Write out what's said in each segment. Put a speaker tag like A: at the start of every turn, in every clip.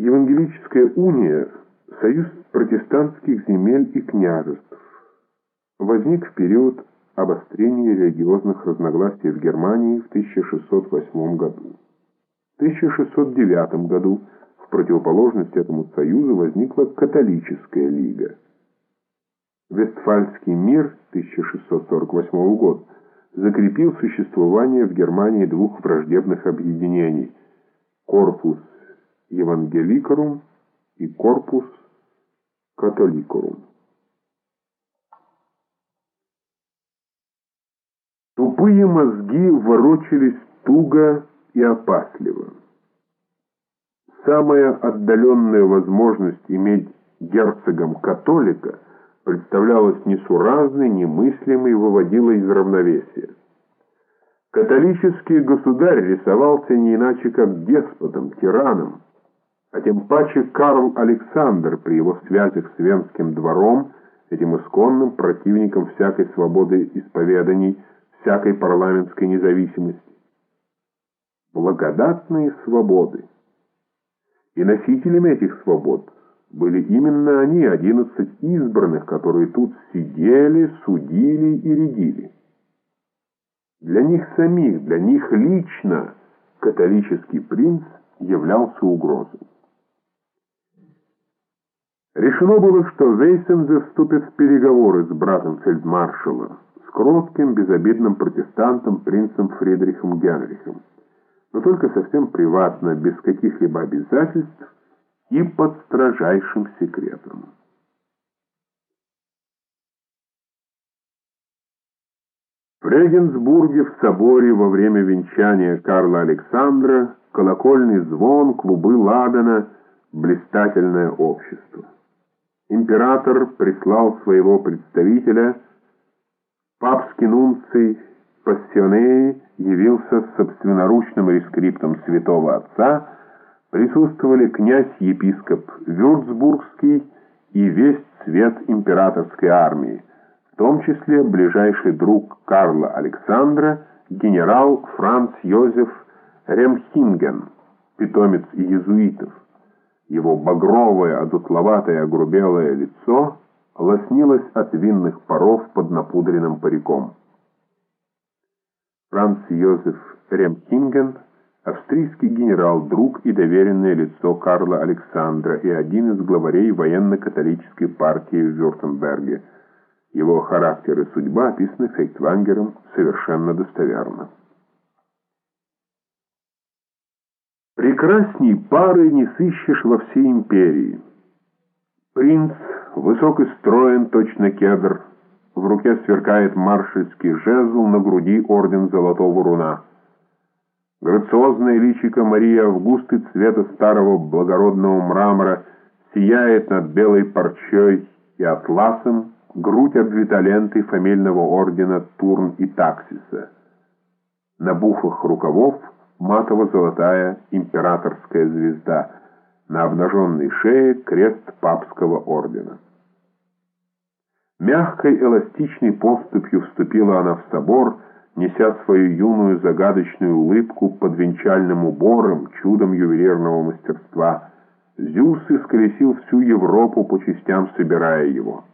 A: Евангелическая уния – союз протестантских земель и княжеств. Возник в период обострения религиозных разногласий в Германии в 1608 году. В 1609 году в противоположность этому союзу возникла католическая лига. Вестфальский мир 1648 год закрепил существование в Германии двух враждебных объединений – корпус Евангеликорум и корпус Католикорум. Тупые мозги ворочались туго и опасливо. Самая отдаленная возможность иметь герцогом католика представлялась несуразной, немыслимой и выводила из равновесия. Католический государь рисовался не иначе как деспотом, тираном, а тем паче Карл Александр при его связях с Венским двором, этим исконным противником всякой свободы исповеданий, всякой парламентской независимости. Благодатные свободы. И носителями этих свобод были именно они, одиннадцать избранных, которые тут сидели, судили и рядили. Для них самих, для них лично католический принц являлся угрозой. Решено было, что Вейсензе вступит в переговоры с братом фельдмаршала, с кротким, безобидным протестантом принцем Фридрихом Генрихом, но только совсем приватно, без каких-либо обязательств и под строжайшим секретом. В Регенсбурге в соборе во время венчания Карла Александра колокольный звон, клубы ладана, блистательное общество император прислал своего представителя, папский нунций Пассионеи явился с собственноручным рескриптом святого отца, присутствовали князь-епископ Вюрцбургский и весь цвет императорской армии, в том числе ближайший друг Карла Александра, генерал Франц Йозеф Ремхинген, питомец иезуитов. Его багровое, одутловатое, огрубелое лицо лоснилось от винных паров под напудренным париком. Франц Йозеф Ремхинген, австрийский генерал, друг и доверенное лицо Карла Александра и один из главарей военно-католической партии в Вюртемберге. Его характер и судьба описаны Фейхтвангером совершенно достоверно. Прекрасней пары не сыщешь во всей империи. Принц, высок и строен, точно кедр, в руке сверкает маршальский жезл, на груди орден золотого руна. Грациозное личико Марии Августы цвета старого благородного мрамора сияет над белой парчой и атласом, грудь обвита лентой фамильного ордена Турн и Таксиса. На буфах рукавов матово-золотая императорская звезда, на обнаженной шее крест папского ордена. Мягкой эластичной поступью вступила она в собор, неся свою юную загадочную улыбку под венчальным убором, чудом ювелирного мастерства. Зюс исколесил всю Европу по частям, собирая его.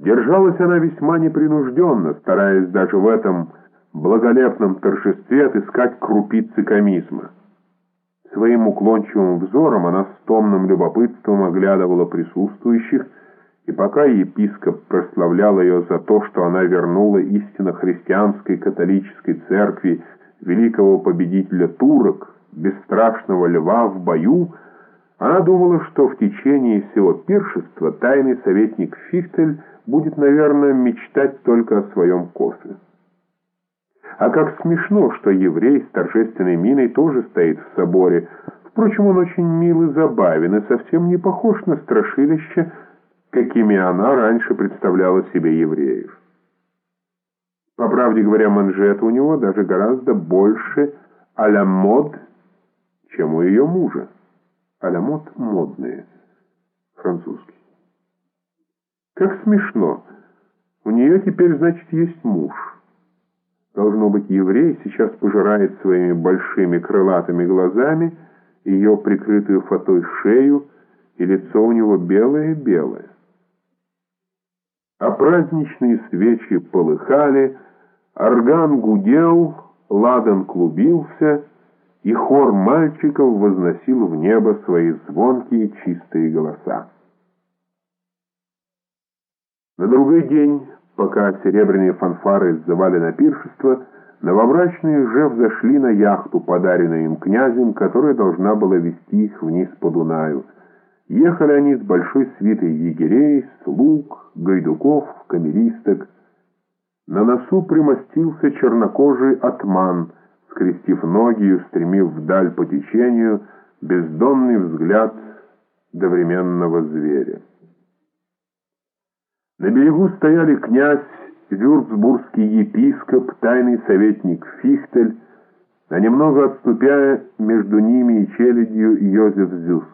A: Держалась она весьма непринужденно, стараясь даже в этом благолепном торжестве отыскать крупицы комизма. Своим уклончивым взором она с томным любопытством оглядывала присутствующих, и пока епископ прославлял ее за то, что она вернула истинно христианской католической церкви великого победителя турок, бесстрашного льва в бою, она думала, что в течение всего пиршества тайный советник Фихтель будет, наверное, мечтать только о своем кофе. А как смешно, что еврей с торжественной миной тоже стоит в соборе. Впрочем, он очень мил и забавен, и совсем не похож на страшилище, какими она раньше представляла себе евреев. По правде говоря, манжеты у него даже гораздо больше а-ля мод, чем у ее мужа. А-ля мод модные, французский. Как смешно. У нее теперь, значит, есть муж. Должно быть, еврей сейчас пожирает своими большими крылатыми глазами ее прикрытую фатой шею, и лицо у него белое-белое. А праздничные свечи полыхали, орган гудел, ладан клубился, и хор мальчиков возносил в небо свои звонкие чистые голоса. На другой день, пока серебряные фанфары сзывали на пиршество, новобрачные же взошли на яхту, подаренную им князем, которая должна была вести их вниз по Дунаю. Ехали они с большой свитой егерей, слуг, гайдуков, камеристок. На носу примостился чернокожий атман, скрестив ноги и устремив вдаль по течению бездонный взгляд довременного зверя. На берегу стояли князь, вюрцбургский епископ, тайный советник Фихтель, а немного отступая между ними и челядью Йозеф Зюс.